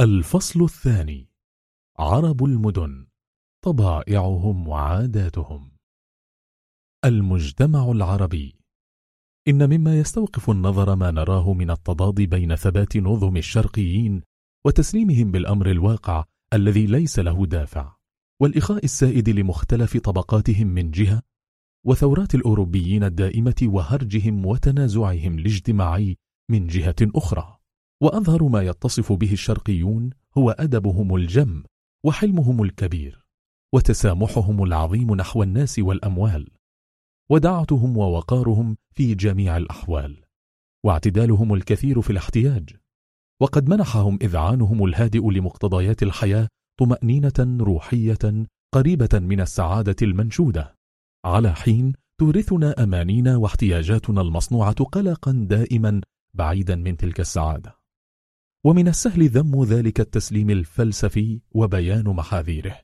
الفصل الثاني عرب المدن طبائعهم وعاداتهم. المجتمع العربي إن مما يستوقف النظر ما نراه من التضاد بين ثبات نظم الشرقيين وتسليمهم بالأمر الواقع الذي ليس له دافع والإخاء السائد لمختلف طبقاتهم من جهة وثورات الأوروبيين الدائمة وهرجهم وتنازعهم الاجتماعي من جهة أخرى. وأظهر ما يتصف به الشرقيون هو أدبهم الجم وحلمهم الكبير وتسامحهم العظيم نحو الناس والأموال ودعتهم ووقارهم في جميع الأحوال واعتدالهم الكثير في الاحتياج وقد منحهم إذعانهم الهادئ لمقتضيات الحياة طمأنينة روحية قريبة من السعادة المنشودة على حين تورثنا أمانينا واحتياجاتنا المصنوعة قلقا دائما بعيدا من تلك السعادة ومن السهل ذم ذلك التسليم الفلسفي وبيان محاذيره.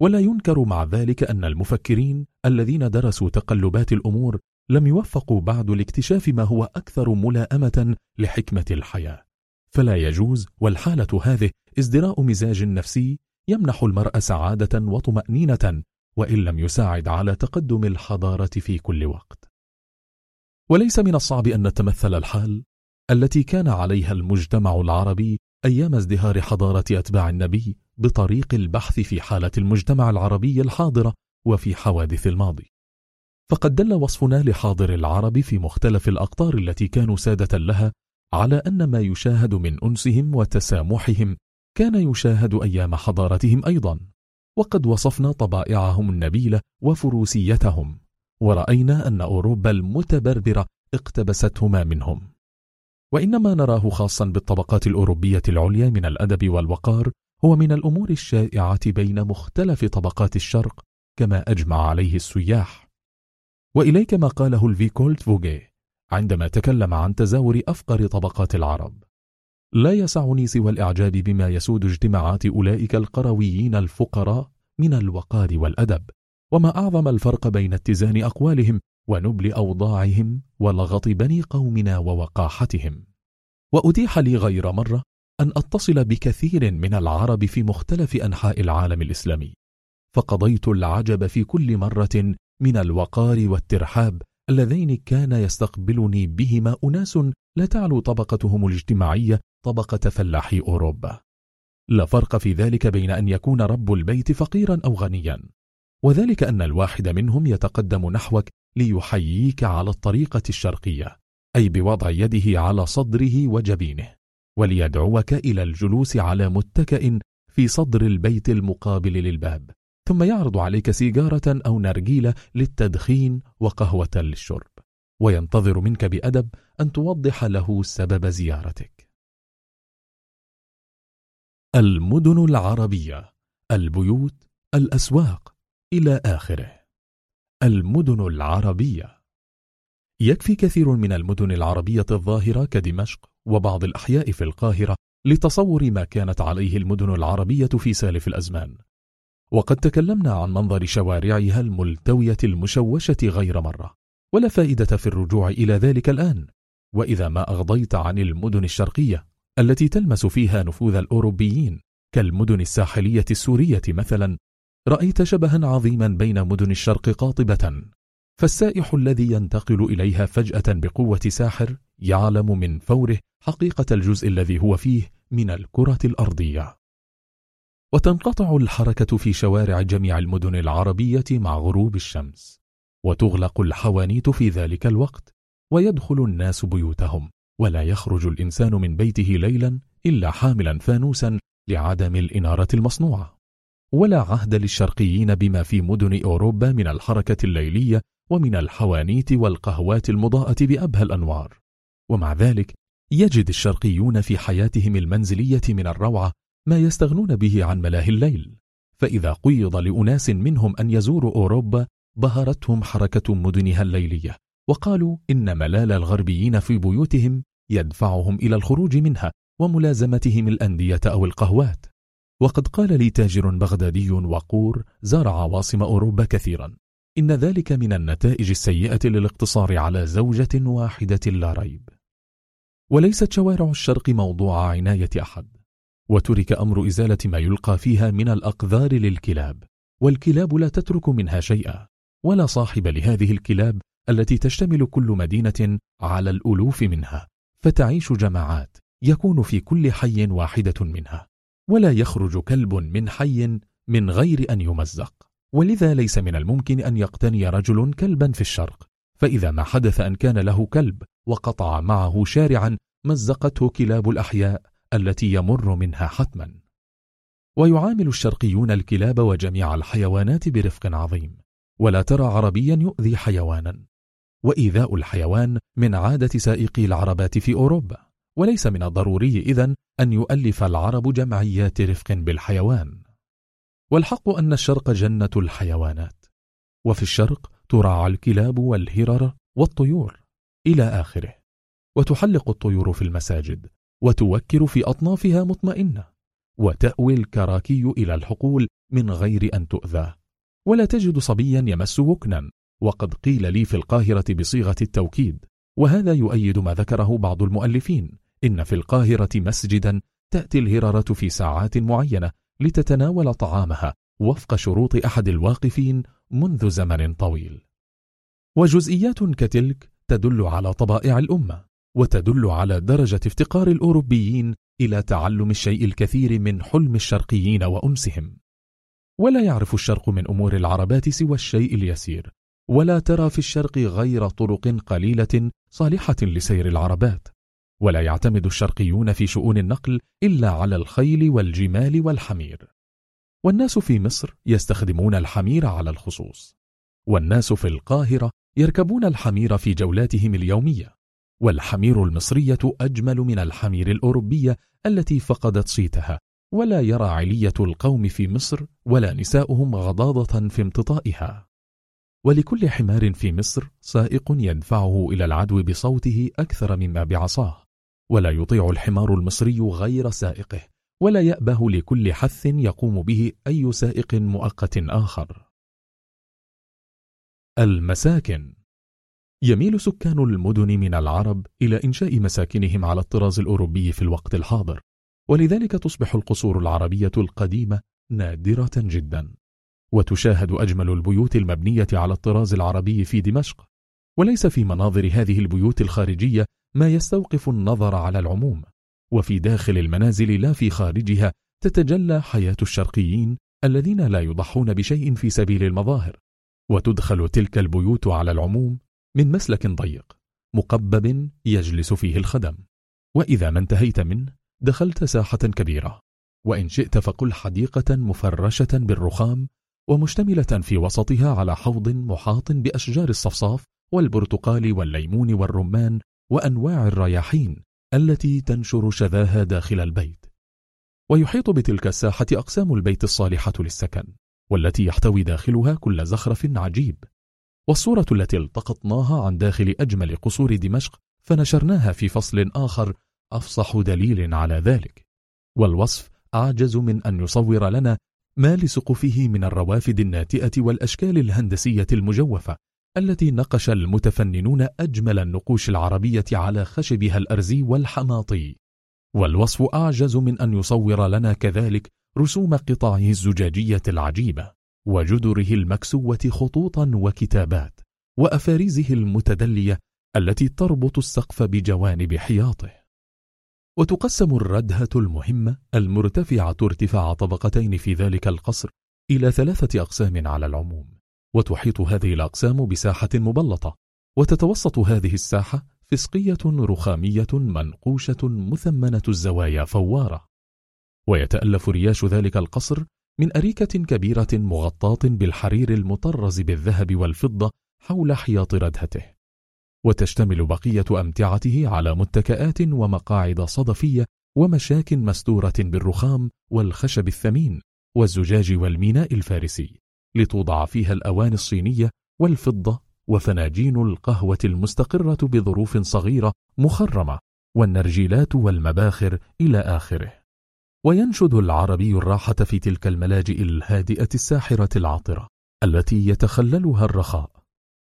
ولا ينكر مع ذلك أن المفكرين الذين درسوا تقلبات الأمور لم يوفقوا بعد لاكتشاف ما هو أكثر ملائمة لحكمة الحياة. فلا يجوز والحالة هذه ازدراء مزاج نفسي يمنح المرء سعادة وطمأنينة وإن لم يساعد على تقدم الحضارة في كل وقت. وليس من الصعب أن نتمثل الحال التي كان عليها المجتمع العربي أيام ازدهار حضارة أتباع النبي بطريق البحث في حالة المجتمع العربي الحاضرة وفي حوادث الماضي. فقد دل وصفنا لحاضر العرب في مختلف الأقطار التي كانوا سادة لها على أن ما يشاهد من أنسهم وتسامحهم كان يشاهد أيام حضارتهم أيضا. وقد وصفنا طبائعهم النبيلة وفروسيتهم ورأينا أن أوروبا المتبربرة اقتبستهما منهم. وإنما نراه خاصا بالطبقات الأوروبية العليا من الأدب والوقار هو من الأمور الشائعة بين مختلف طبقات الشرق كما أجمع عليه السياح. وإليك ما قاله الفيكولت فوغي عندما تكلم عن تزاور أفقر طبقات العرب. لا يسعني سوى الإعجاب بما يسود اجتماعات أولئك القرويين الفقراء من الوقار والأدب وما أعظم الفرق بين اتزان أقوالهم ونبل أوضاعهم ولغط بني قومنا ووقاحتهم. وأتيح لي غير مرة أن أتصل بكثير من العرب في مختلف أنحاء العالم الإسلامي. فقضيت العجب في كل مرة من الوقار والترحاب اللذين كان يستقبلني بهما أناس لا تعلو طبقتهم الاجتماعية طبقة فلاحي أوروبا. لا فرق في ذلك بين أن يكون رب البيت فقيرا أو غنيا. وذلك أن الواحد منهم يتقدم نحوك ليحييك على الطريقة الشرقية أي بوضع يده على صدره وجبينه وليدعوك إلى الجلوس على متكئ في صدر البيت المقابل للباب. ثم يعرض عليك سيجارة أو نرجيلة للتدخين وقهوة للشرب. وينتظر منك بأدب أن توضح له سبب زيارتك. المدن العربية البيوت الأسواق إلى آخره. المدن العربية. يكفي كثير من المدن العربية الظاهرة كدمشق وبعض الأحياء في القاهرة لتصور ما كانت عليه المدن العربية في سالف الأزمان. وقد تكلمنا عن منظر شوارعها الملتوية المشوشة غير مرة ولا فائدة في الرجوع إلى ذلك الآن. وإذا ما أغضيت عن المدن الشرقية التي تلمس فيها نفوذ الأوروبيين كالمدن الساحلية السورية مثلا رأيت شبها عظيما بين مدن الشرق قاطبة فالسائح الذي ينتقل إليها فجأة بقوة ساحر يعلم من فوره حقيقة الجزء الذي هو فيه من الكرة الأرضية. وتنقطع الحركة في شوارع جميع المدن العربية مع غروب الشمس وتغلق الحوانيت في ذلك الوقت ويدخل الناس بيوتهم ولا يخرج الإنسان من بيته ليلا إلا حاملا فانوسا لعدم الإنارة المصنوعة. ولا عهد للشرقيين بما في مدن أوروبا من الحركة الليلية ومن الحوانيت والقهوات المضاءة بأبهى الأنوار. ومع ذلك يجد الشرقيون في حياتهم المنزلية من الروعة ما يستغنون به عن ملاهي الليل. فإذا قيض لأناس منهم أن يزوروا أوروبا بهرتهم حركة مدنها الليلية وقالوا إن ملال الغربيين في بيوتهم يدفعهم إلى الخروج منها وملازمتهم الأندية أو القهوات. وقد قال لي تاجر بغدادي وقور زار عواصم أوروبا كثيرا. إن ذلك من النتائج السيئة للاقتصار على زوجة واحدة لا ريب. وليست شوارع الشرق موضوع عناية أحد. وترك أمر إزالة ما يلقى فيها من الأقذار للكلاب. والكلاب لا تترك منها شيئا. ولا صاحب لهذه الكلاب التي تشتمل كل مدينة على الألوف منها. فتعيش جماعات يكون في كل حي واحدة منها. ولا يخرج كلب من حي من غير أن يمزق. ولذا ليس من الممكن أن يقتني رجل كلبا في الشرق. فإذا ما حدث أن كان له كلب وقطع معه شارعا مزقته كلاب الأحياء التي يمر منها حتما. ويعامل الشرقيون الكلاب وجميع الحيوانات برفق عظيم. ولا ترى عربيا يؤذي حيوانا. وإيذاء الحيوان من عادة سائقي العربات في أوروبا. وليس من الضروري إذن أن يؤلف العرب جمعيات رفق بالحيوان. والحق أن الشرق جنة الحيوانات وفي الشرق تراعى الكلاب والهرر والطيور إلى آخره وتحلق الطيور في المساجد وتوكر في أطنافها مطمئنة وتأوي الكراكي إلى الحقول من غير أن تؤذى ولا تجد صبيا يمس وكنا وقد قيل لي في القاهرة بصيغة التوكيد وهذا يؤيد ما ذكره بعض المؤلفين إن في القاهرة مسجدا تأتي الهررة في ساعات معينة لتتناول طعامها وفق شروط أحد الواقفين منذ زمن طويل. وجزئيات كتلك تدل على طبائع الأمة وتدل على درجة افتقار الأوروبيين إلى تعلم الشيء الكثير من حلم الشرقيين وأنسهم ولا يعرف الشرق من أمور العربات سوى الشيء اليسير ولا ترى في الشرق غير طرق قليلة صالحة لسير العربات. ولا يعتمد الشرقيون في شؤون النقل إلا على الخيل والجمال والحمير. والناس في مصر يستخدمون الحمير على الخصوص. والناس في القاهرة يركبون الحمير في جولاتهم اليومية. والحمير المصرية أجمل من الحمير الأوروبية التي فقدت صيتها. ولا يرى علية القوم في مصر ولا نساؤهم غضاضة في امتطائها ولكل حمار في مصر سائق يدفعه إلى العدو بصوته أكثر مما بعصاه. ولا يطيع الحمار المصري غير سائقه ولا يأبه لكل حث يقوم به أي سائق مؤقت آخر. المساكن. يميل سكان المدن من العرب إلى إنشاء مساكنهم على الطراز الأوروبي في الوقت الحاضر ولذلك تصبح القصور العربية القديمة نادرة جدا. وتشاهد أجمل البيوت المبنية على الطراز العربي في دمشق وليس في مناظر هذه البيوت الخارجية ما يستوقف النظر على العموم وفي داخل المنازل لا في خارجها تتجلى حياة الشرقيين الذين لا يضحون بشيء في سبيل المظاهر وتدخل تلك البيوت على العموم من مسلك ضيق مقبب يجلس فيه الخدم وإذا ما انتهيت منه دخلت ساحة كبيرة وإن شئت فقل حديقة مفرشة بالرخام ومشتملة في وسطها على حوض محاط بأشجار الصفصاف والبرتقال والليمون والرمان وأنواع الرياحين التي تنشر شذاها داخل البيت. ويحيط بتلك الساحة أقسام البيت الصالحة للسكن والتي يحتوي داخلها كل زخرف عجيب. والصورة التي التقطناها عن داخل أجمل قصور دمشق فنشرناها في فصل آخر أفصح دليل على ذلك. والوصف أعجز من أن يصور لنا ما لسقفه من الروافد الناتئة والأشكال الهندسية المجوفة. التي نقش المتفننون أجمل النقوش العربية على خشبها الأرزي والحماطي. والوصف أعجز من أن يصور لنا كذلك رسوم قطعه الزجاجية العجيبة وجدره المكسوة خطوطا وكتابات وأفاريزه المتدلية التي تربط السقف بجوانب حياطه. وتقسم الردهة المهمة المرتفعة ارتفاع طبقتين في ذلك القصر إلى ثلاثة أقسام على العموم. وتحيط هذه الأقسام بساحة مبلطة. وتتوسط هذه الساحة فسقية رخامية منقوشة مثمنة الزوايا فوارة. ويتألف رياش ذلك القصر من أريكة كبيرة مغطاة بالحرير المطرز بالذهب والفضة حول حياط ردهته. وتشتمل بقية أمتعته على متكئات ومقاعد صدفية ومشاك مستورة بالرخام والخشب الثمين والزجاج والميناء الفارسي. لتوضع فيها الأواني الصينية والفضة وفناجين القهوة المستقرة بظروف صغيرة مخرمة والنرجيلات والمباخر إلى آخره. وينشد العربي الراحة في تلك الملاجئ الهادئة الساحرة العاطرة التي يتخللها الرخاء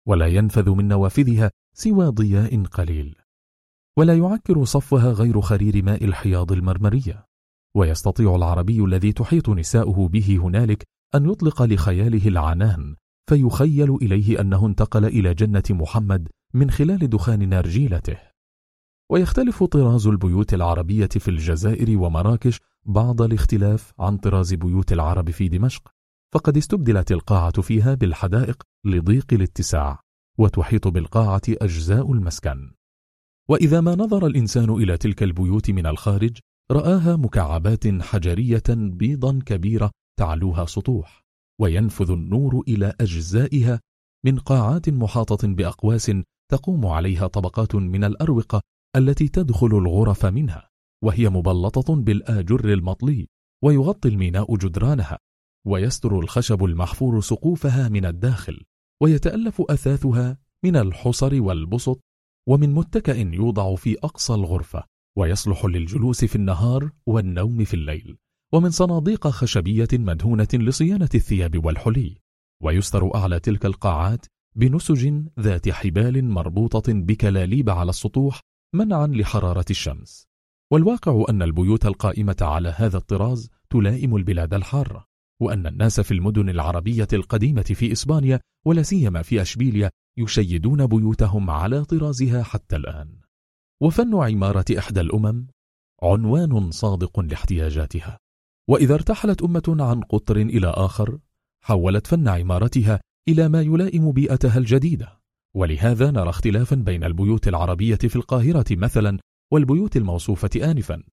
ولا ينفذ من نوافذها سوى ضياء قليل. ولا يعكر صفها غير خرير ماء الحياض المرمرية. ويستطيع العربي الذي تحيط نساؤه به هنالك أن يطلق لخياله العنان فيخيل إليه أنه انتقل إلى جنة محمد من خلال دخان نرجيلته. ويختلف طراز البيوت العربية في الجزائر ومراكش بعض الاختلاف عن طراز بيوت العرب في دمشق فقد استبدلت القاعة فيها بالحدائق لضيق الاتساع وتحيط بالقاعة أجزاء المسكن. وإذا ما نظر الإنسان إلى تلك البيوت من الخارج رآها مكعبات حجرية بيضا كبيرة تعلوها سطوح وينفذ النور إلى أجزائها من قاعات محاطة بأقواس تقوم عليها طبقات من الأروقة التي تدخل الغرف منها وهي مبلطة بالآجر المطلي ويغطي الميناء جدرانها ويستر الخشب المحفور سقوفها من الداخل ويتألف أثاثها من الحصر والبسط ومن متكأ يوضع في أقصى الغرفة ويصلح للجلوس في النهار والنوم في الليل. ومن صناديق خشبية مدهونة لصيانة الثياب والحلي ويستر أعلى تلك القاعات بنسج ذات حبال مربوطة بكلاليب على السطوح منعا لحرارة الشمس. والواقع أن البيوت القائمة على هذا الطراز تلائم البلاد الحارة وأن الناس في المدن العربية القديمة في إسبانيا ولا سيما في أشبيليا يشيدون بيوتهم على طرازها حتى الآن. وفن عمارة إحدى الأمم عنوان صادق لاحتياجاتها. وإذا ارتحلت أمة عن قطر إلى آخر حولت فن عمارتها إلى ما يلائم بيئتها الجديدة. ولهذا نرى اختلافا بين البيوت العربية في القاهرة مثلا والبيوت الموصوفة آنفا.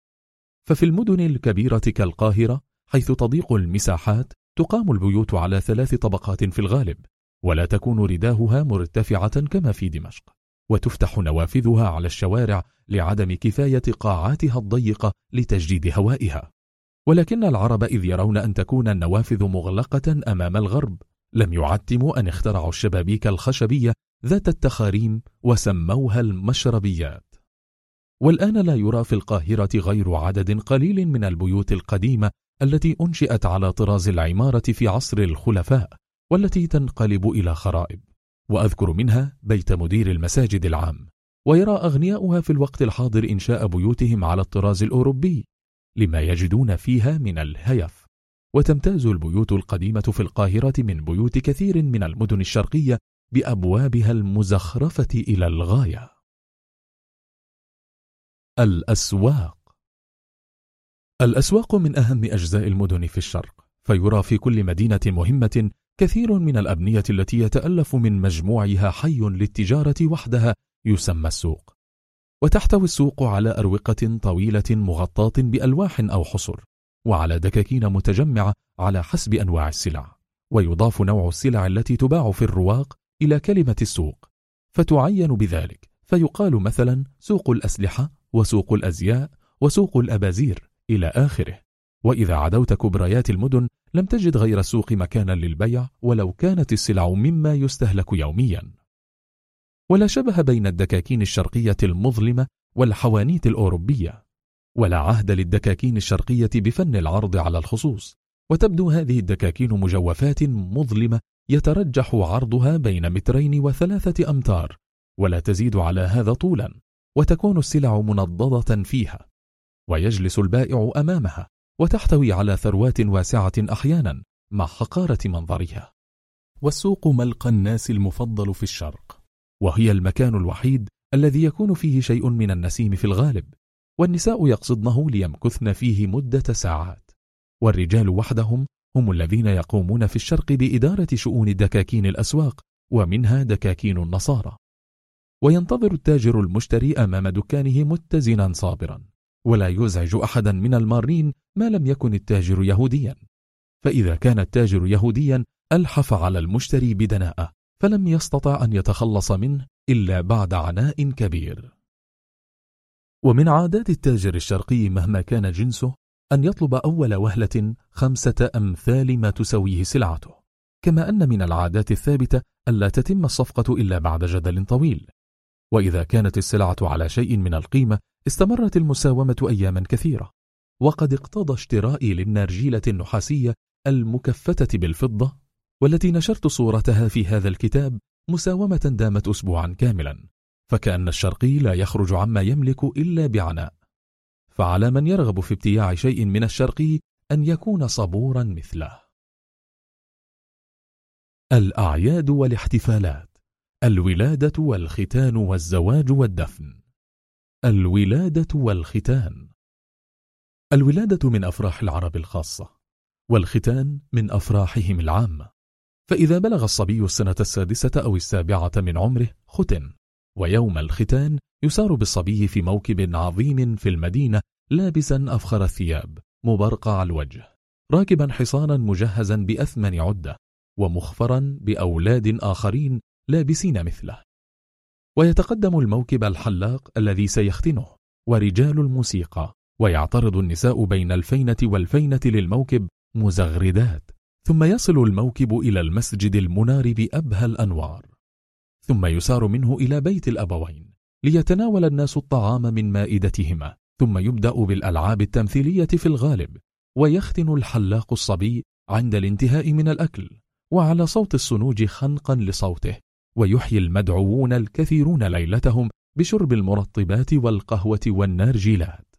ففي المدن الكبيرة كالقاهرة حيث تضيق المساحات تقام البيوت على ثلاث طبقات في الغالب ولا تكون رداهها مرتفعة كما في دمشق. وتفتح نوافذها على الشوارع لعدم كفاية قاعاتها الضيقة لتجديد هوائها. ولكن العرب إذ يرون أن تكون النوافذ مغلقة أمام الغرب لم يعتموا أن اخترعوا الشبابيك الخشبية ذات التخاريم وسموها المشربيات. والآن لا يرى في القاهرة غير عدد قليل من البيوت القديمة التي أنشئت على طراز العمارة في عصر الخلفاء والتي تنقلب إلى خرائب. وأذكر منها بيت مدير المساجد العام ويرى أغنياؤها في الوقت الحاضر إنشاء بيوتهم على الطراز الأوروبي. لما يجدون فيها من الهيف. وتمتاز البيوت القديمة في القاهرة من بيوت كثير من المدن الشرقية بأبوابها المزخرفة إلى الغاية. الأسواق. الأسواق من أهم أجزاء المدن في الشرق فيرى في كل مدينة مهمة كثير من الأبنية التي يتألف من مجموعها حي للتجارة وحدها يسمى السوق. وتحتوي السوق على أروقة طويلة مغطاة بألواح أو حصر وعلى دكاكين متجمعة على حسب أنواع السلع ويضاف نوع السلع التي تباع في الرواق إلى كلمة السوق. فتعين بذلك فيقال مثلا سوق الأسلحة وسوق الأزياء وسوق الأبازير إلى آخره. وإذا عدوت كبريات المدن لم تجد غير السوق مكانا للبيع ولو كانت السلع مما يستهلك يوميا. ولا شبه بين الدكاكين الشرقية المظلمة والحوانيت الأوروبية ولا عهد للدكاكين الشرقية بفن العرض على الخصوص. وتبدو هذه الدكاكين مجوفات مظلمة يترجح عرضها بين مترين وثلاثة أمتار ولا تزيد على هذا طولا وتكون السلع منضدة فيها. ويجلس البائع أمامها وتحتوي على ثروات واسعة أحيانا مع حقارة منظرها. والسوق ملقى الناس المفضل في الشرق. وهي المكان الوحيد الذي يكون فيه شيء من النسيم في الغالب والنساء يقصدنه ليمكثن فيه مدة ساعات. والرجال وحدهم هم الذين يقومون في الشرق بإدارة شؤون دكاكين الأسواق ومنها دكاكين النصارى. وينتظر التاجر المشتري أمام دكانه متزنا صابرا ولا يزعج أحدا من المارين ما لم يكن التاجر يهوديا. فإذا كان التاجر يهوديا ألحف على المشتري بدناءة. فلم يستطع أن يتخلص منه إلا بعد عناء كبير. ومن عادات التاجر الشرقي مهما كان جنسه أن يطلب أول وهلة خمسة أمثال ما تسويه سلعته كما أن من العادات الثابتة ألا تتم الصفقة إلا بعد جدل طويل. وإذا كانت السلعة على شيء من القيمة استمرت المساومة أياما كثيرة. وقد اقتضى اشترائي للنارجيلة النحاسية المكفتة بالفضة والتي نشرت صورتها في هذا الكتاب مساومة دامت أسبوعا كاملا فكأن الشرقي لا يخرج عما يملك إلا بعناء. فعلى من يرغب في ابتياع شيء من الشرقي أن يكون صبورا مثله. الأعياد والاحتفالات الولادة والختان والزواج والدفن. الولادة والختان. الولادة من أفراح العرب الخاصة والختان من أفراحهم العامة. فإذا بلغ الصبي السنة السادسة أو السابعة من عمره ختن ويوم الختان يسار بالصبي في موكب عظيم في المدينة لابسا أفخر الثياب مبرقع الوجه. راكبا حصانا مجهزا بأثمن عدة ومخفرا بأولاد آخرين لابسين مثله. ويتقدم الموكب الحلاق الذي سيختنه ورجال الموسيقى ويعترض النساء بين الفينة والفينة للموكب مزغردات. ثم يصل الموكب إلى المسجد المنار بأبهى الأنوار. ثم يسار منه إلى بيت الأبوين ليتناول الناس الطعام من مائدتهما. ثم يبدأ بالألعاب التمثيلية في الغالب ويختن الحلاق الصبي عند الانتهاء من الأكل وعلى صوت الصنوج خنقا لصوته. ويحيي المدعوون الكثيرون ليلتهم بشرب المرطبات والقهوة والنارجيلات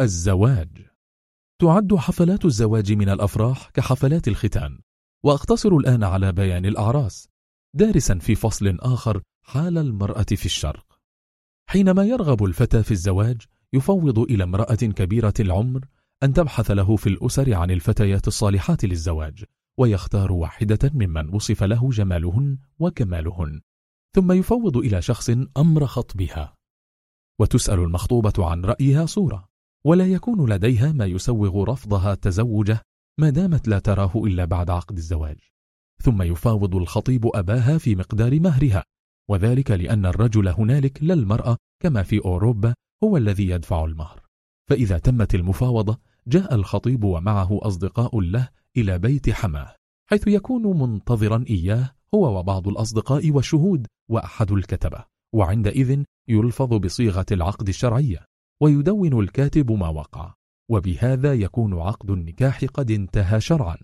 الزواج تعد حفلات الزواج من الأفراح كحفلات الختان. وأقتصر الآن على بيان الأعراس. دارسا في فصل آخر حال المرأة في الشرق. حينما يرغب الفتى في الزواج يفوض إلى امرأة كبيرة العمر أن تبحث له في الأسر عن الفتيات الصالحات للزواج ويختار واحدة ممن وصف له جمالهن وكمالهن. ثم يفوض إلى شخص أمر خطبها وتسأل المخطوبة عن رأيها صورة. ولا يكون لديها ما يسوغ رفضها تزوجه ما دامت لا تراه إلا بعد عقد الزواج. ثم يفاوض الخطيب أباها في مقدار مهرها وذلك لأن الرجل هنالك لا المرأة كما في أوروبا هو الذي يدفع المهر. فإذا تمت المفاوضة جاء الخطيب ومعه أصدقاء له إلى بيت حماه حيث يكون منتظرا إياه هو وبعض الأصدقاء والشهود وأحد الكتبة وعندئذ يلفظ بصيغة العقد الشرعية. ويدون الكاتب ما وقع وبهذا يكون عقد النكاح قد انتهى شرعا.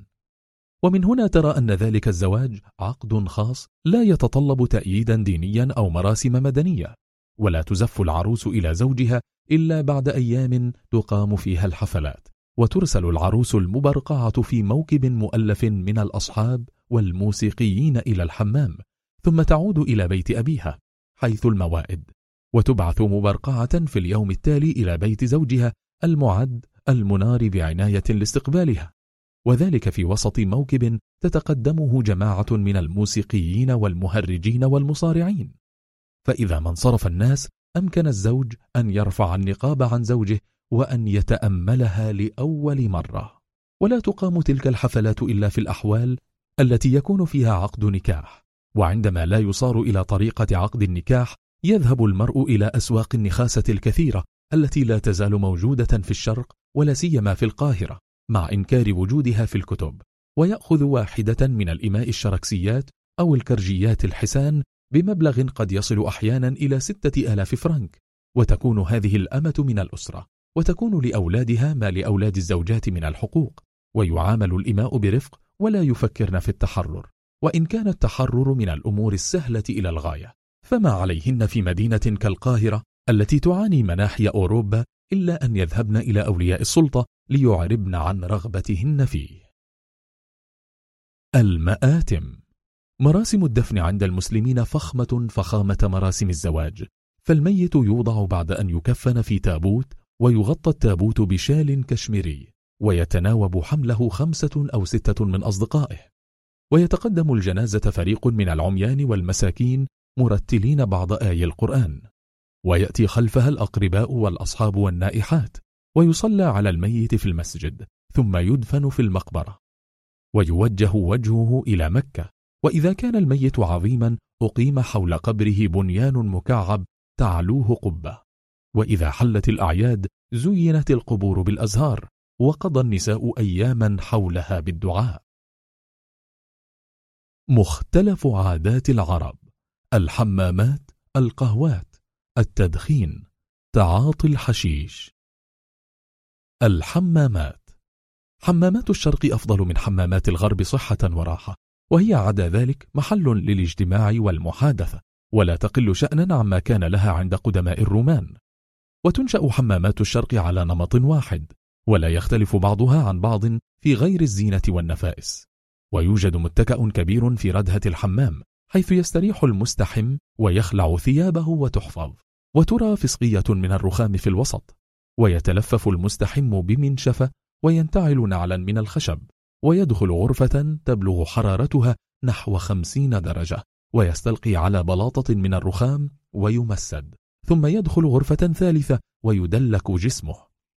ومن هنا ترى أن ذلك الزواج عقد خاص لا يتطلب تأييدا دينيا أو مراسم مدنية ولا تزف العروس إلى زوجها إلا بعد أيام تقام فيها الحفلات وترسل العروس المبرقعة في موكب مؤلف من الأصحاب والموسيقيين إلى الحمام ثم تعود إلى بيت أبيها حيث الموائد. وتبعث مبرقعة في اليوم التالي إلى بيت زوجها المعد المنار بعناية لاستقبالها. وذلك في وسط موكب تتقدمه جماعة من الموسيقيين والمهرجين والمصارعين. فإذا ما انصرف الناس أمكن الزوج أن يرفع النقاب عن زوجه وأن يتأملها لأول مرة. ولا تقام تلك الحفلات إلا في الأحوال التي يكون فيها عقد نكاح. وعندما لا يصار إلى طريقة عقد النكاح يذهب المرء إلى أسواق النخاسة الكثيرة التي لا تزال موجودة في الشرق ولا سيما في القاهرة مع إنكار وجودها في الكتب. ويأخذ واحدة من الإماء الشركسيات أو الكرجيات الحسان بمبلغ قد يصل أحيانا إلى ستة آلاف فرنك وتكون هذه الأمة من الأسرة وتكون لأولادها ما لأولاد الزوجات من الحقوق ويعامل الإماء برفق ولا يفكرن في التحرر وإن كان التحرر من الأمور السهلة إلى الغاية. فما عليهن في مدينة كالقاهرة التي تعاني مناحي أوروبا إلا أن يذهبن إلى أولياء السلطة ليعربن عن رغبتهن فيه. المآتم. مراسم الدفن عند المسلمين فخمة فخامة مراسم الزواج فالميت يوضع بعد أن يكفن في تابوت ويغطى التابوت بشال كشميري ويتناوب حمله خمسة أو ستة من أصدقائه. ويتقدم الجنازة فريق من العميان والمساكين مرتلين بعض آي القرآن ويأتي خلفها الأقرباء والأصحاب والنائحات ويصلى على الميت في المسجد ثم يدفن في المقبرة. ويوجه وجهه إلى مكة وإذا كان الميت عظيما أقيم حول قبره بنيان مكعب تعلوه قبة. وإذا حلت الأعياد زينت القبور بالأزهار وقضى النساء أياما حولها بالدعاء. مختلف عادات العرب. الحمامات القهوات التدخين تعاطي الحشيش. الحمامات. حمامات الشرق أفضل من حمامات الغرب صحة وراحة وهي عدا ذلك محل للاجتماع والمحادثة ولا تقل شأنا عما كان لها عند قدماء الرومان. وتنشأ حمامات الشرق على نمط واحد ولا يختلف بعضها عن بعض في غير الزينة والنفائس. ويوجد متكأ كبير في ردهة الحمام حيث يستريح المستحم ويخلع ثيابه وتحفظ وترى فسقية من الرخام في الوسط ويتلفف المستحم بمنشفة وينتعل نعلا من الخشب ويدخل غرفة تبلغ حرارتها نحو خمسين درجة ويستلقي على بلاطة من الرخام ويمسد ثم يدخل غرفة ثالثة ويدلك جسمه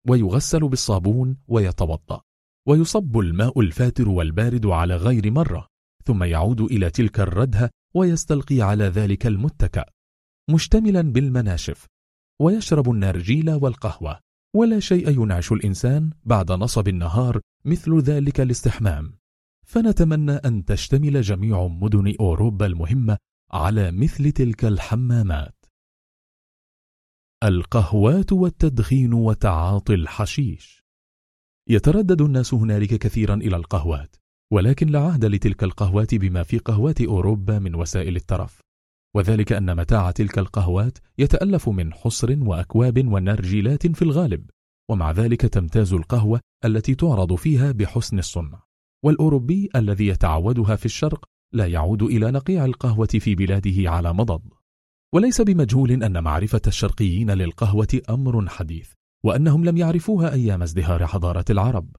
ويغسل بالصابون ويتوضأ ويصب الماء الفاتر والبارد على غير مرة ثم يعود إلى تلك الردهة ويستلقي على ذلك المتكأ مشتملا بالمناشف ويشرب النارجيل والقهوة ولا شيء ينعش الإنسان بعد نصب النهار مثل ذلك الاستحمام. فنتمنى أن تشتمل جميع مدن أوروبا المهمة على مثل تلك الحمامات. القهوات والتدخين وتعاطي الحشيش. يتردد الناس هنالك كثيرا إلى القهوات. ولكن لا عهد لتلك القهوات بما في قهوات أوروبا من وسائل الترف. وذلك أن متاع تلك القهوات يتألف من حصر وأكواب ونرجيلات في الغالب ومع ذلك تمتاز القهوة التي تعرض فيها بحسن الصنع. والأوروبي الذي يتعودها في الشرق لا يعود إلى نقيع القهوة في بلاده على مضض. وليس بمجهول أن معرفة الشرقيين للقهوة أمر حديث وأنهم لم يعرفوها أيام ازدهار حضارة العرب.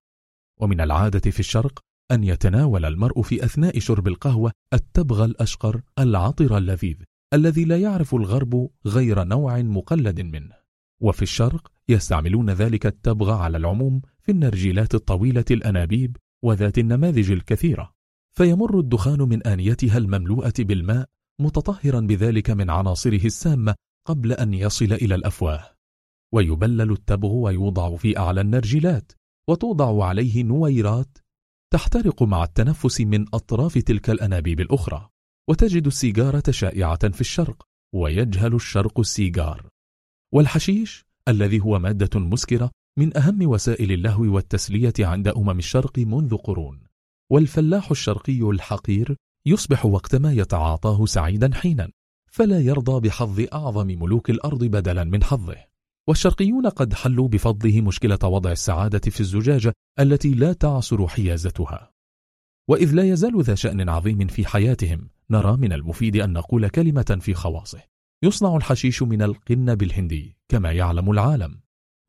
ومن العادة في الشرق أن يتناول المرء في أثناء شرب القهوة التبغ الأشقر العطر اللذيذ الذي لا يعرف الغرب غير نوع مقلد منه. وفي الشرق يستعملون ذلك التبغ على العموم في النرجيلات الطويلة الأنابيب وذات النماذج الكثيرة. فيمر الدخان من آنيتها المملوءة بالماء متطهرا بذلك من عناصره السامة قبل أن يصل إلى الأفواه. ويبلل التبغ ويوضع في أعلى النرجلات وتوضع عليه نويرات تحترق مع التنفس من أطراف تلك الأنابيب الأخرى وتجد السيجارة شائعة في الشرق ويجهل الشرق السيجار. والحشيش الذي هو مادة مسكرة من أهم وسائل اللهو والتسلية عند أمم الشرق منذ قرون. والفلاح الشرقي الحقير يصبح وقتما يتعاطاه سعيدا حينا فلا يرضى بحظ أعظم ملوك الأرض بدلا من حظه. والشرقيون قد حلوا بفضله مشكلة وضع السعادة في الزجاجة التي لا تعصر حيازتها. وإذ لا يزال ذا شأن عظيم في حياتهم نرى من المفيد أن نقول كلمة في خواصه. يصنع الحشيش من القنب الهندي كما يعلم العالم.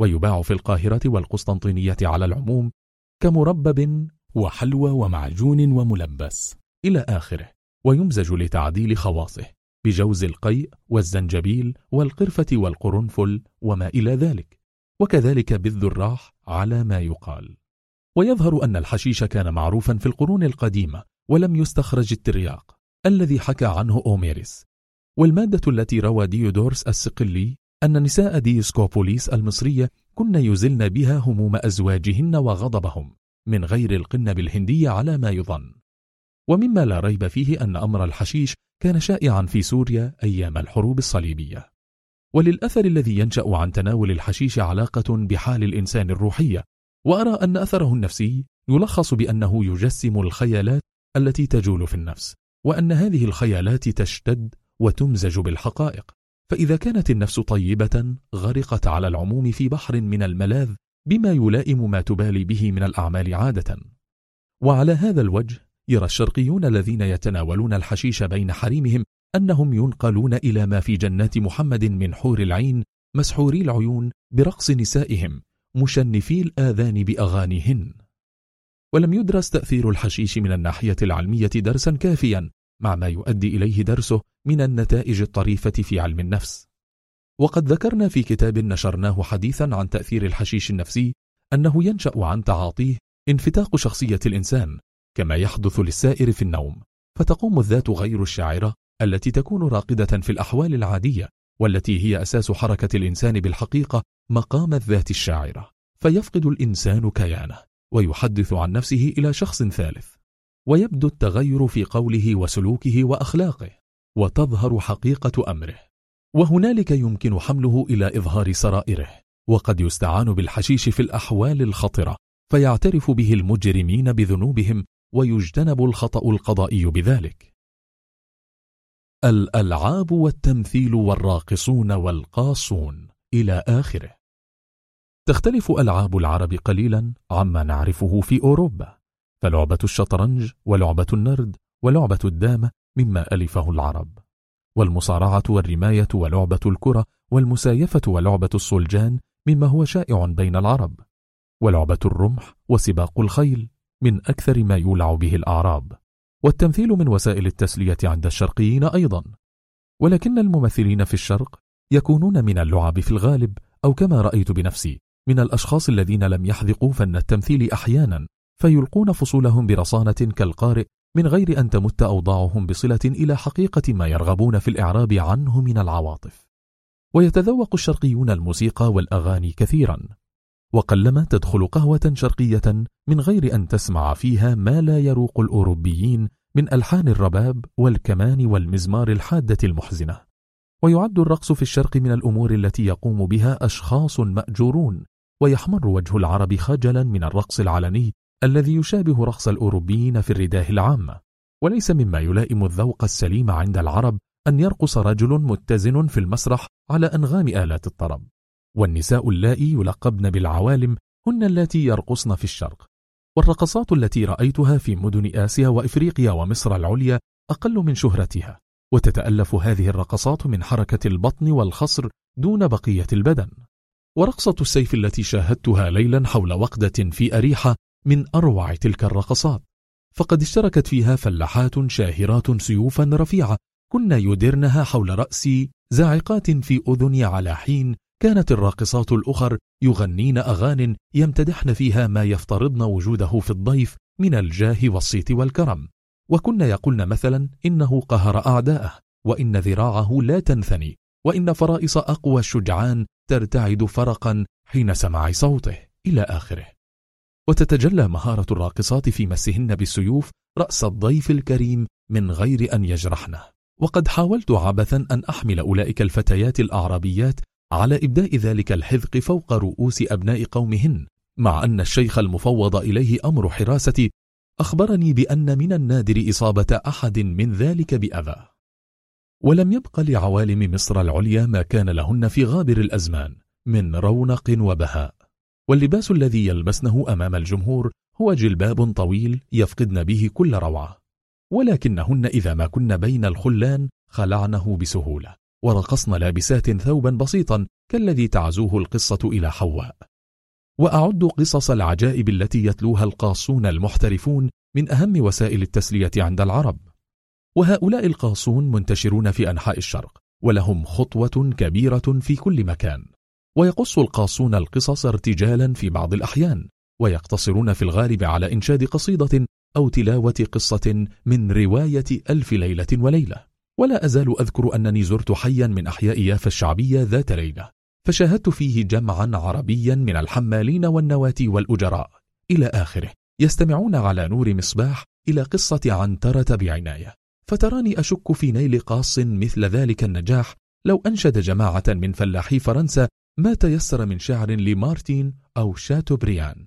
ويباع في القاهرة والقسطنطينية على العموم كمربب وحلوى ومعجون وملبس إلى آخره ويمزج لتعديل خواصه. بجوز القيء والزنجبيل والقرفة والقرنفل وما إلى ذلك وكذلك بالذراح على ما يقال. ويظهر أن الحشيش كان معروفا في القرون القديمة ولم يستخرج الترياق الذي حكى عنه أوميريس. والمادة التي روى ديودورس السقلي أن نساء ديسكوبوليس المصرية كن يزلن بها هموم أزواجهن وغضبهم من غير القنب الهندي على ما يظن. ومما لا ريب فيه أن أمر الحشيش كان شائعا في سوريا أيام الحروب الصليبية. وللأثر الذي ينشأ عن تناول الحشيش علاقة بحال الإنسان الروحية وأرى أن أثره النفسي يلخص بأنه يجسم الخيالات التي تجول في النفس وأن هذه الخيالات تشتد وتمزج بالحقائق. فإذا كانت النفس طيبة غرقت على العموم في بحر من الملاذ بما يلائم ما تبالي به من الأعمال عادة. وعلى هذا الوجه يرى الشرقيون الذين يتناولون الحشيش بين حريمهم أنهم ينقلون إلى ما في جنات محمد من حور العين مسحوري العيون برقص نسائهم مشنفي الآذان بأغانيهن. ولم يدرس تأثير الحشيش من الناحية العلمية درسا كافيا مع ما يؤدي إليه درسه من النتائج الطريفة في علم النفس. وقد ذكرنا في كتاب نشرناه حديثا عن تأثير الحشيش النفسي أنه ينشأ عن تعاطيه انفتاق شخصية الإنسان كما يحدث للسائر في النوم فتقوم الذات غير الشاعرة التي تكون راقدة في الأحوال العادية والتي هي أساس حركة الإنسان بالحقيقة مقام الذات الشاعرة. فيفقد الإنسان كيانه ويحدث عن نفسه إلى شخص ثالث. ويبدو التغير في قوله وسلوكه وأخلاقه وتظهر حقيقة أمره. وهنالك يمكن حمله إلى إظهار سرائره وقد يستعان بالحشيش في الأحوال الخطرة فيعترف به المجرمين بذنوبهم ويجتنب الخطأ القضائي بذلك. الألعاب والتمثيل والراقصون والقاصون إلى آخره. تختلف ألعاب العرب قليلا عما نعرفه في أوروبا فلعبة الشطرنج ولعبة النرد ولعبة الدامة مما ألفه العرب والمصارعة والرماية ولعبة الكرة والمسايفة ولعبة الصلجان مما هو شائع بين العرب ولعبة الرمح وسباق الخيل من أكثر ما يولع به الأعراب والتمثيل من وسائل التسلية عند الشرقيين أيضا. ولكن الممثلين في الشرق يكونون من اللعب في الغالب أو كما رأيت بنفسي من الأشخاص الذين لم يحذقوا فن التمثيل أحيانا فيلقون فصولهم برصانة كالقارئ من غير أن تمت أوضاعهم بصلة إلى حقيقة ما يرغبون في الإعراب عنه من العواطف. ويتذوق الشرقيون الموسيقى والأغاني كثيرا. وقلما تدخل قهوة شرقية من غير أن تسمع فيها ما لا يروق الأوروبيين من ألحان الرباب والكمان والمزمار الحادة المحزنة. ويعد الرقص في الشرق من الأمور التي يقوم بها أشخاص مأجورون ويحمر وجه العرب خجلا من الرقص العلني الذي يشابه رقص الأوروبيين في الرداه العامة وليس مما يلائم الذوق السليم عند العرب أن يرقص رجل متزن في المسرح على أنغام آلات الطرب. والنساء اللائي يلقبن بالعوالم هن اللاتي يرقصن في الشرق. والرقصات التي رأيتها في مدن آسيا وإفريقيا ومصر العليا أقل من شهرتها. وتتألف هذه الرقصات من حركة البطن والخصر دون بقية البدن. ورقصة السيف التي شاهدتها ليلا حول وقدة في أريحة من أروع تلك الرقصات. فقد اشتركت فيها فلاحات شاهرات سيوفا رفيعة كن يدرنها حول رأسي زاعقات في أذني على حين كانت الراقصات الأخر يغنين أغان يمتدحن فيها ما يفترضن وجوده في الضيف من الجاه والصيت والكرم. وكن يقولن مثلا إنه قهر أعداءه وإن ذراعه لا تنثني وإن فرائص أقوى الشجعان ترتعد فرقا حين سمع صوته إلى آخره. وتتجلى مهارة الراقصات في مسهن بالسيوف رأس الضيف الكريم من غير أن يجرحنه. وقد حاولت عبثا أن أحمل أولئك الفتيات الأعرابيات على إبداء ذلك الحذق فوق رؤوس أبناء قومهن مع أن الشيخ المفوض إليه أمر حراستي أخبرني بأن من النادر إصابة أحد من ذلك بأذى. ولم يبق لعوالم مصر العليا ما كان لهن في غابر الأزمان من رونق وبهاء. واللباس الذي يلبسنه أمام الجمهور هو جلباب طويل يفقدن به كل روعة ولكنهن إذا ما كن بين الخلان خلعنه بسهولة. ورقصن لابسات ثوبا بسيطا كالذي تعزوه القصة إلى حواء. وأعد قصص العجائب التي يتلوها القاصون المحترفون من أهم وسائل التسلية عند العرب. وهؤلاء القاصون منتشرون في أنحاء الشرق ولهم خطوة كبيرة في كل مكان. ويقص القاصون القصص ارتجالا في بعض الأحيان ويقتصرون في الغالب على إنشاد قصيدة أو تلاوة قصة من رواية ألف ليلة وليلة. ولا أزال أذكر أنني زرت حيا من أحياء يافا الشعبية ذات ليلة فشاهدت فيه جمعا عربيا من الحمالين والنواتي والأجراء إلى آخره يستمعون على نور مصباح إلى قصة عنترة بعناية فتراني أشك في نيل قاص مثل ذلك النجاح لو أنشد جماعة من فلاحي فرنسا ما تيسر من شعر لمارتين أو شاتوبريان.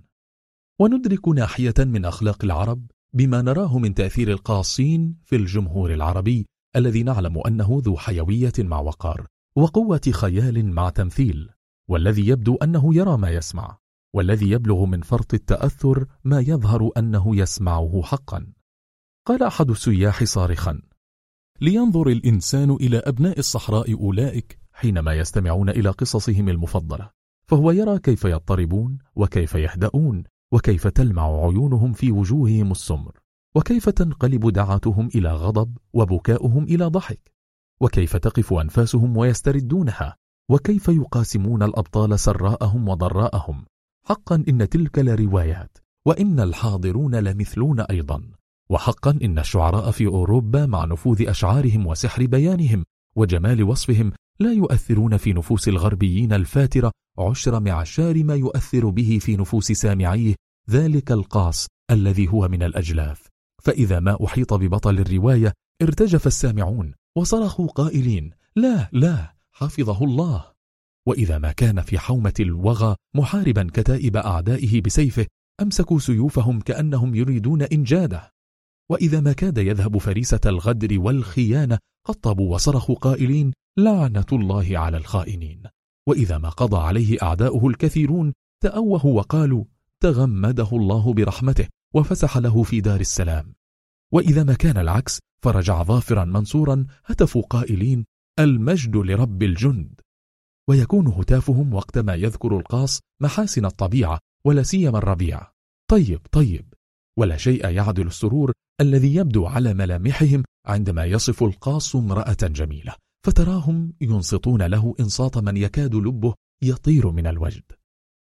وندرك ناحية من أخلاق العرب بما نراه من تأثير القاصين في الجمهور العربي الذي نعلم أنه ذو حيوية مع وقار وقوة خيال مع تمثيل والذي يبدو أنه يرى ما يسمع والذي يبلغ من فرط التأثر ما يظهر أنه يسمعه حقا. قال أحد السياح صارخا لينظر الإنسان إلى أبناء الصحراء أولئك حينما يستمعون إلى قصصهم المفضلة فهو يرى كيف يضطربون وكيف يهدؤون وكيف تلمع عيونهم في وجوههم السمر. وكيف تنقلب دعاتهم إلى غضب وبكاؤهم إلى ضحك؟ وكيف تقف أنفاسهم ويستردونها؟ وكيف يقاسمون الأبطال سراءهم وضراءهم؟ حقا إن تلك لروايات وإن الحاضرون لمثلون أيضا. وحقا إن الشعراء في أوروبا مع نفوذ أشعارهم وسحر بيانهم وجمال وصفهم لا يؤثرون في نفوس الغربيين الفاترة عشر معشار ما يؤثر به في نفوس سامعيه ذلك القاص الذي هو من الأجلاف. فإذا ما أحيط ببطل الرواية ارتجف السامعون وصرخوا قائلين لا لا حفظه الله. وإذا ما كان في حومة الوغى محاربا كتائب أعدائه بسيفه أمسكوا سيوفهم كأنهم يريدون إنجاده. وإذا ما كاد يذهب فريسة الغدر والخيانة قطبوا وصرخوا قائلين لعنة الله على الخائنين. وإذا ما قضى عليه أعداؤه الكثيرون تأوه وقالوا تغمده الله برحمته. وفسح له في دار السلام. وإذا ما كان العكس فرجع ظافرا منصورا هتفوا قائلين المجد لرب الجند. ويكون هتافهم وقت ما يذكر القاص محاسن الطبيعة ولا سيما الربيع. طيب طيب. ولا شيء يعدل السرور الذي يبدو على ملامحهم عندما يصف القاص امرأة جميلة فتراهم ينصتون له إنصات من يكاد لبه يطير من الوجد.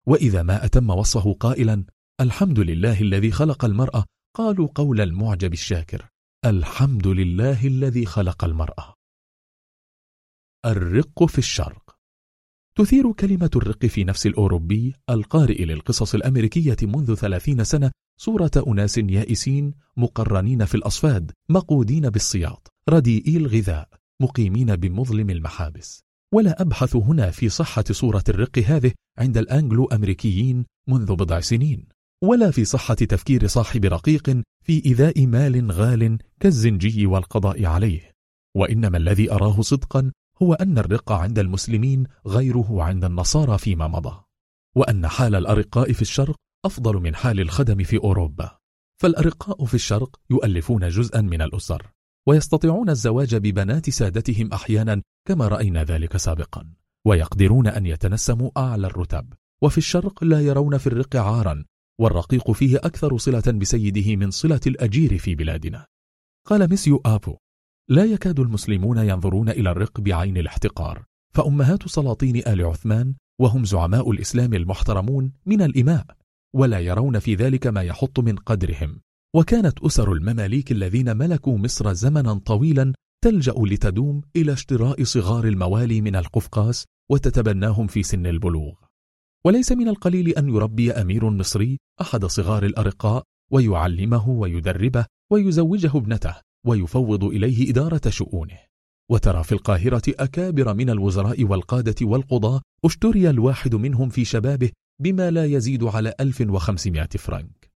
وإذا ما أتم وصفه قائلا الحمد لله الذي خلق المرأة. قالوا قول المعجب الشاكر. الحمد لله الذي خلق المرأة. الرق في الشرق. تثير كلمة الرق في نفس الأوروبي القارئ للقصص الأمريكية منذ ثلاثين سنة صورة أناس يائسين مقرنين في الأصفاد مقودين بالسياط رديئي الغذاء مقيمين بمظلم المحابس. ولا أبحث هنا في صحة صورة الرق هذه عند الأنجلو أمريكيين منذ بضع سنين. ولا في صحة تفكير صاحب رقيق في إذاء مال غال كالزنجي والقضاء عليه. وإنما الذي أراه صدقا هو أن الرق عند المسلمين غيره عند النصارى فيما مضى. وأن حال الأرقاء في الشرق أفضل من حال الخدم في أوروبا. فالأرقاء في الشرق يؤلفون جزءا من الأسر ويستطيعون الزواج ببنات سادتهم أحيانا كما رأينا ذلك سابقا ويقدرون أن يتنسموا أعلى الرتب. وفي الشرق لا يرون في الرق عارا والرقيق فيه أكثر صلة بسيده من صلة الأجير في بلادنا. قال ميسيو آبو لا يكاد المسلمون ينظرون إلى الرق بعين الاحتقار فأمهات سلاطين آل عثمان وهم زعماء الإسلام المحترمون من الإماء ولا يرون في ذلك ما يحط من قدرهم. وكانت أسر المماليك الذين ملكوا مصر زمنا طويلا تلجأ لتدوم إلى اشتراء صغار الموالي من القفقاس وتتبناهم في سن البلوغ. وليس من القليل أن يربي أمير مصري أحد صغار الأرقاء ويعلمه ويدربه ويزوجه ابنته ويفوض إليه إدارة شؤونه. وترى في القاهرة أكابر من الوزراء والقادة والقضاة أشتري الواحد منهم في شبابه بما لا يزيد على 1500 فرنك.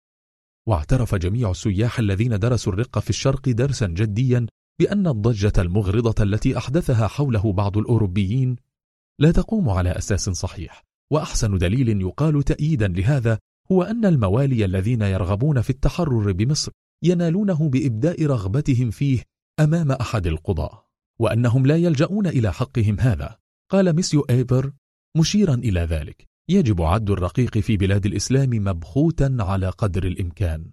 واعترف جميع السياح الذين درسوا الرق في الشرق درسا جديا بأن الضجة المغرضة التي أحدثها حوله بعض الأوروبيين لا تقوم على أساس صحيح. وأحسن دليل يقال تأييدا لهذا هو أن الموالي الذين يرغبون في التحرر بمصر ينالونه بإبداء رغبتهم فيه أمام أحد القضاة وأنهم لا يلجؤون إلى حقهم هذا. قال ميسيو إيبر مشيرا إلى ذلك يجب عد الرقيق في بلاد الإسلام مبخوتا على قدر الإمكان.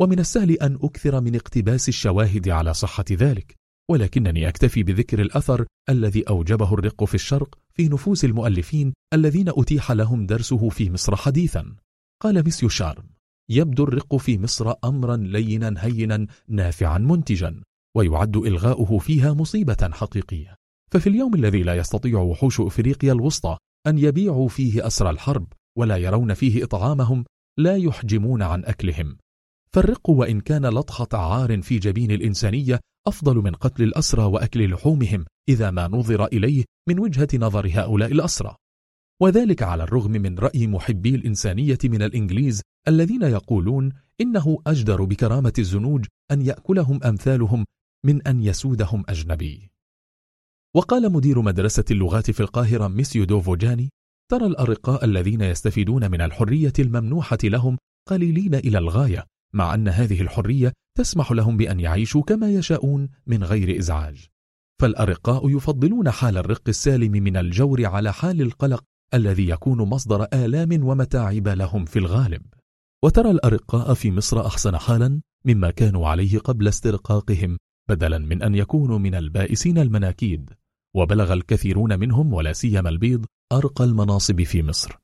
ومن السهل أن أكثر من اقتباس الشواهد على صحة ذلك ولكنني أكتفي بذكر الأثر الذي أوجبه الرق في الشرق في نفوس المؤلفين الذين أتيح لهم درسه في مصر حديثا. قال ميسيو شارم يبدو الرق في مصر أمرا لينا هينا نافعا منتجا ويعد إلغاؤه فيها مصيبة حقيقية. ففي اليوم الذي لا يستطيع وحوش إفريقيا الوسطى أن يبيعوا فيه أسر الحرب ولا يرون فيه إطعامهم لا يحجمون عن أكلهم. فالرق وإن كان لطخة عار في جبين الإنسانية أفضل من قتل الأسرى وأكل لحومهم إذا ما نظر إليه من وجهة نظر هؤلاء الأسرى. وذلك على الرغم من رأي محبي الإنسانية من الإنجليز الذين يقولون إنه أجدر بكرامة الزنوج أن يأكلهم أمثالهم من أن يسودهم أجنبي. وقال مدير مدرسة اللغات في القاهرة ميسيو دوفوجاني ترى الأرقاء الذين يستفيدون من الحرية الممنوحة لهم قليلين إلى الغاية مع أن هذه الحرية تسمح لهم بأن يعيشوا كما يشاءون من غير إزعاج. فالأرقاء يفضلون حال الرق السالم من الجور على حال القلق الذي يكون مصدر آلام ومتاعب لهم في الغالب. وترى الأرقاء في مصر أحسن حالا مما كانوا عليه قبل استرقاقهم بدلا من أن يكونوا من البائسين المناكيد. وبلغ الكثيرون منهم ولا سيما البيض أرقى المناصب في مصر.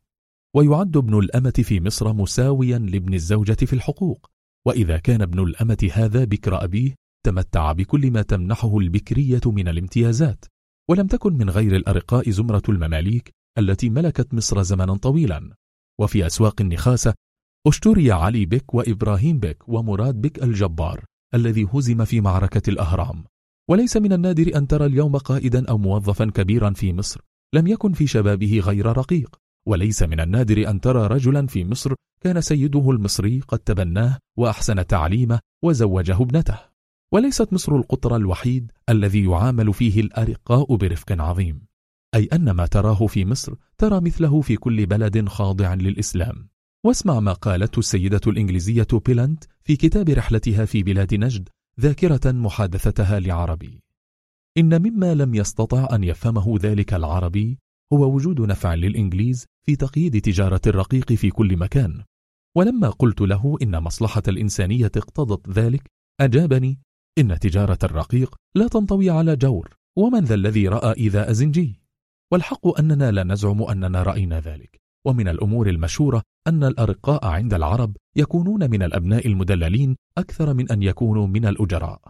ويعد ابن الأمة في مصر مساويا لابن الزوجة في الحقوق. وإذا كان ابن الأمة هذا بكر أبيه تمتع بكل ما تمنحه البكرية من الامتيازات ولم تكن من غير الأرقاء زمرة المماليك التي ملكت مصر زمنا طويلا. وفي أسواق النخاسة أشتري علي بك وإبراهيم بك ومراد بك الجبار الذي هزم في معركة الأهرام. وليس من النادر أن ترى اليوم قائدا أو موظفا كبيرا في مصر لم يكن في شبابه غير رقيق. وليس من النادر أن ترى رجلا في مصر كان سيده المصري قد تبناه وأحسن تعليمه وزوجه ابنته. وليست مصر القطر الوحيد الذي يعامل فيه الأرقاء برفق عظيم. أي أن ما تراه في مصر ترى مثله في كل بلد خاضع للإسلام. واسمع ما قالته السيدة الإنجليزية بيلانت في كتاب رحلتها في بلاد نجد ذاكرة محادثتها لعربي. إن مما لم يستطع أن يفهمه ذلك العربي هو وجود نفع للإنجليز في تقييد تجارة الرقيق في كل مكان. ولما قلت له إن مصلحة الإنسانية اقتضت ذلك أجابني إن تجارة الرقيق لا تنطوي على جور ومن ذا الذي رأى إذا أزنجي؟ والحق أننا لا نزعم أننا رأينا ذلك. ومن الأمور المشهورة أن الأرقاء عند العرب يكونون من الأبناء المدللين أكثر من أن يكونوا من الأجراء.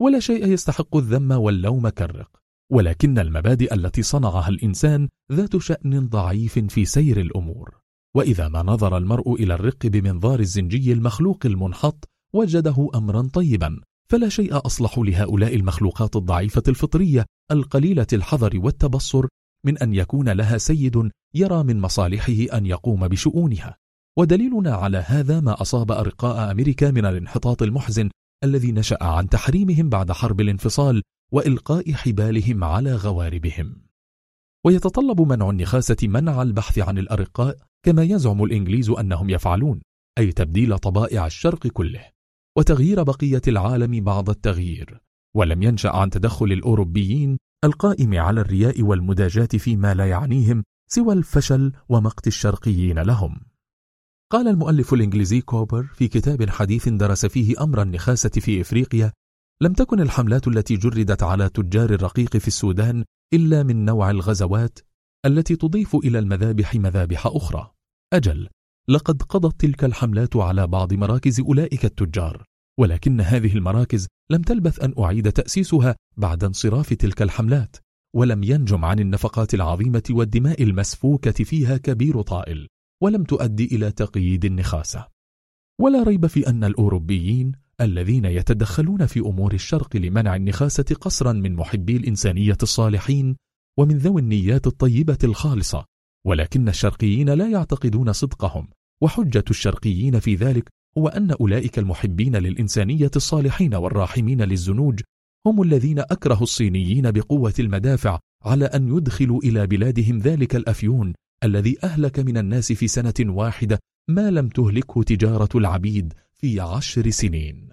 ولا شيء يستحق الذم واللوم كالرق. ولكن المبادئ التي صنعها الإنسان ذات شأن ضعيف في سير الأمور. وإذا ما نظر المرء إلى الرق بمنظار الزنجي المخلوق المنحط وجده أمرا طيبا فلا شيء أصلح لهؤلاء المخلوقات الضعيفة الفطرية القليلة الحذر والتبصر من أن يكون لها سيد يرى من مصالحه أن يقوم بشؤونها. ودليلنا على هذا ما أصاب أرقاء أمريكا من الانحطاط المحزن الذي نشأ عن تحريمهم بعد حرب الانفصال وإلقاء حبالهم على غواربهم. ويتطلب منع النخاسة منع البحث عن الأرقاء كما يزعم الإنجليز أنهم يفعلون أي تبديل طبائع الشرق كله. وتغيير بقية العالم بعض التغيير ولم ينشأ عن تدخل الأوروبيين القائم على الرياء والمداجاة فيما لا يعنيهم سوى الفشل ومقت الشرقيين لهم. قال المؤلف الإنجليزي كوبر في كتاب حديث درس فيه أمر النخاسة في إفريقيا لم تكن الحملات التي جردت على تجار الرقيق في السودان إلا من نوع الغزوات التي تضيف إلى المذابح مذابح أخرى. أجل لقد قضت تلك الحملات على بعض مراكز أولئك التجار ولكن هذه المراكز لم تلبث أن أعيد تأسيسها بعد انصراف تلك الحملات ولم ينجم عن النفقات العظيمة والدماء المسفوكة فيها كبير طائل ولم تؤدي إلى تقييد النخاسة. ولا ريب في أن الأوروبيين الذين يتدخلون في أمور الشرق لمنع النخاسة قصرا من محبي الإنسانية الصالحين ومن ذوي النيات الطيبة الخالصة ولكن الشرقيين لا يعتقدون صدقهم وحجة الشرقيين في ذلك هو أن أولئك المحبين للإنسانية الصالحين والراحمين للزنوج هم الذين أكرهوا الصينيين بقوة المدافع على أن يدخلوا إلى بلادهم ذلك الأفيون الذي أهلك من الناس في سنة واحدة ما لم تهلكه تجارة العبيد في عشر سنين.